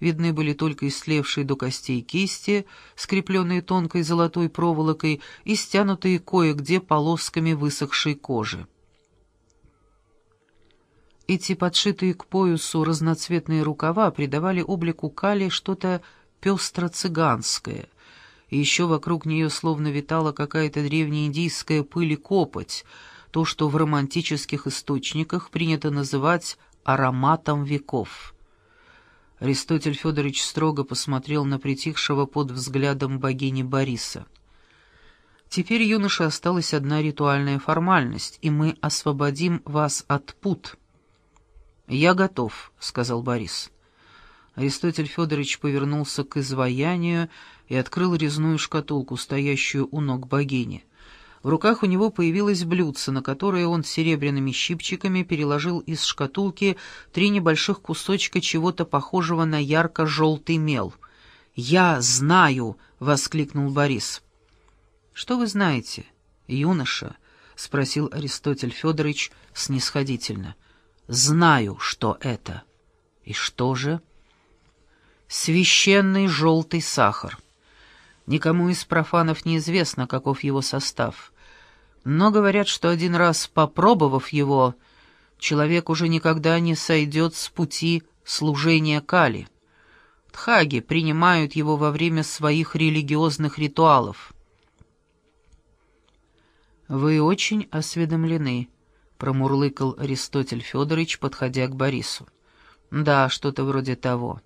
видны были только истлевшие до костей кисти, скрепленные тонкой золотой проволокой и стянутые кое-где полосками высохшей кожи. Эти подшитые к поясу разноцветные рукава придавали облику Кали что-то пестро-цыганское, и еще вокруг нее словно витала какая-то древнеиндийская пыль и копоть, то, что в романтических источниках принято называть ароматом веков. Аристотель Федорович строго посмотрел на притихшего под взглядом богини Бориса. «Теперь, юноша, осталась одна ритуальная формальность, и мы освободим вас от пут». «Я готов», — сказал Борис. Аристотель Федорович повернулся к изваянию и открыл резную шкатулку, стоящую у ног богини. В руках у него появилось блюдце, на которое он серебряными щипчиками переложил из шкатулки три небольших кусочка чего-то похожего на ярко-желтый мел. «Я знаю!» — воскликнул Борис. «Что вы знаете, юноша?» — спросил Аристотель Федорович снисходительно. — Знаю, что это. И что же? Священный желтый сахар. Никому из профанов неизвестно, каков его состав. Но говорят, что один раз попробовав его, человек уже никогда не сойдет с пути служения Кали. Тхаги принимают его во время своих религиозных ритуалов. «Вы очень осведомлены», промурлыкал Аристотель Федорович, подходя к Борису. «Да, что-то вроде того.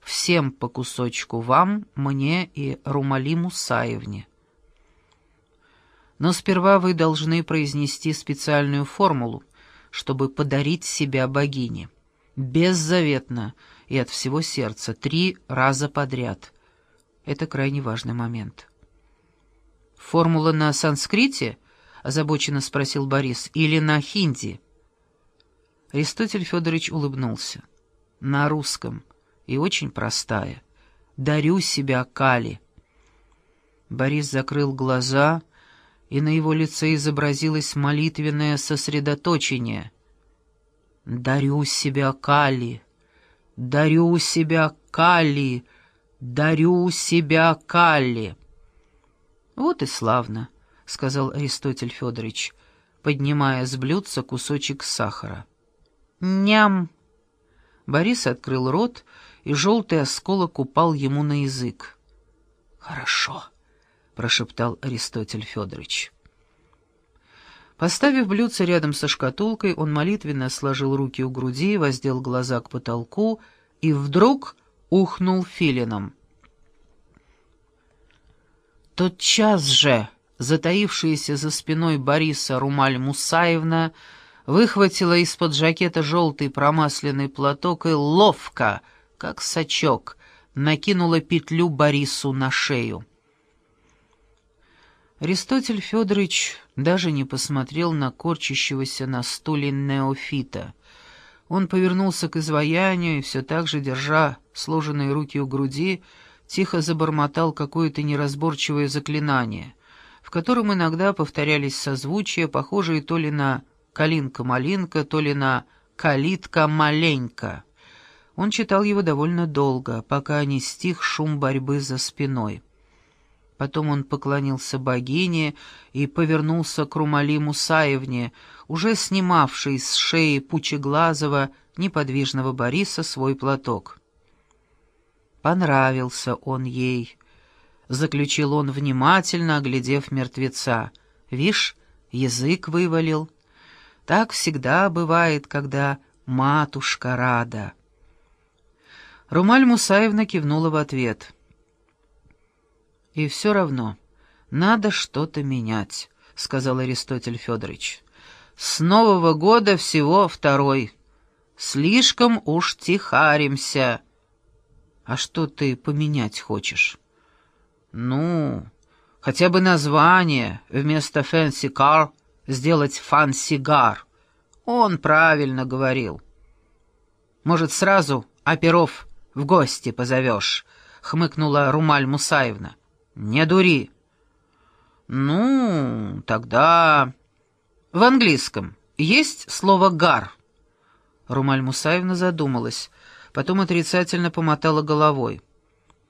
Всем по кусочку вам, мне и Румали Мусаевне. Но сперва вы должны произнести специальную формулу, чтобы подарить себя богине. Беззаветно и от всего сердца, три раза подряд. Это крайне важный момент». «Формула на санскрите?» озабоченно спросил Борис. «Или на хинди?» Аристотель Федорович улыбнулся. «На русском. И очень простая. Дарю себя Кали». Борис закрыл глаза, и на его лице изобразилось молитвенное сосредоточение. «Дарю себя Кали! Дарю себя Кали! Дарю себя Кали!» Вот и славно. — сказал Аристотель Федорович, поднимая с блюдца кусочек сахара. «Ням!» Борис открыл рот, и желтый осколок упал ему на язык. «Хорошо», — прошептал Аристотель Федорович. Поставив блюдце рядом со шкатулкой, он молитвенно сложил руки у груди, воздел глаза к потолку и вдруг ухнул филином. «Тотчас же!» затаившаяся за спиной Бориса Румаль Мусаевна, выхватила из-под жакета желтый промасленный платок и ловко, как сачок, накинула петлю Борису на шею. Аристотель Федорович даже не посмотрел на корчащегося на стуле неофита. Он повернулся к изваянию и все так же, держа сложенные руки у груди, тихо забормотал какое-то неразборчивое заклинание — в котором иногда повторялись созвучия, похожие то ли на «калинка-малинка», то ли на «калитка-маленька». Он читал его довольно долго, пока не стих шум борьбы за спиной. Потом он поклонился богине и повернулся к Румали Мусаевне, уже снимавшей с шеи пучеглазого, неподвижного Бориса свой платок. Понравился он ей, — заключил он, внимательно оглядев мертвеца. «Вишь, язык вывалил. Так всегда бывает, когда матушка рада». Румаль Мусаевна кивнула в ответ. «И все равно, надо что-то менять», — сказал Аристотель Федорович. «С Нового года всего второй. Слишком уж тихаримся». «А что ты поменять хочешь?» Ну, хотя бы название вместо «fancy car» сделать «фансигар». Он правильно говорил. Может, сразу оперов в гости позовешь, — хмыкнула Румаль Мусаевна. Не дури. Ну, тогда... В английском есть слово «гар». Румаль Мусаевна задумалась — потом отрицательно помотала головой.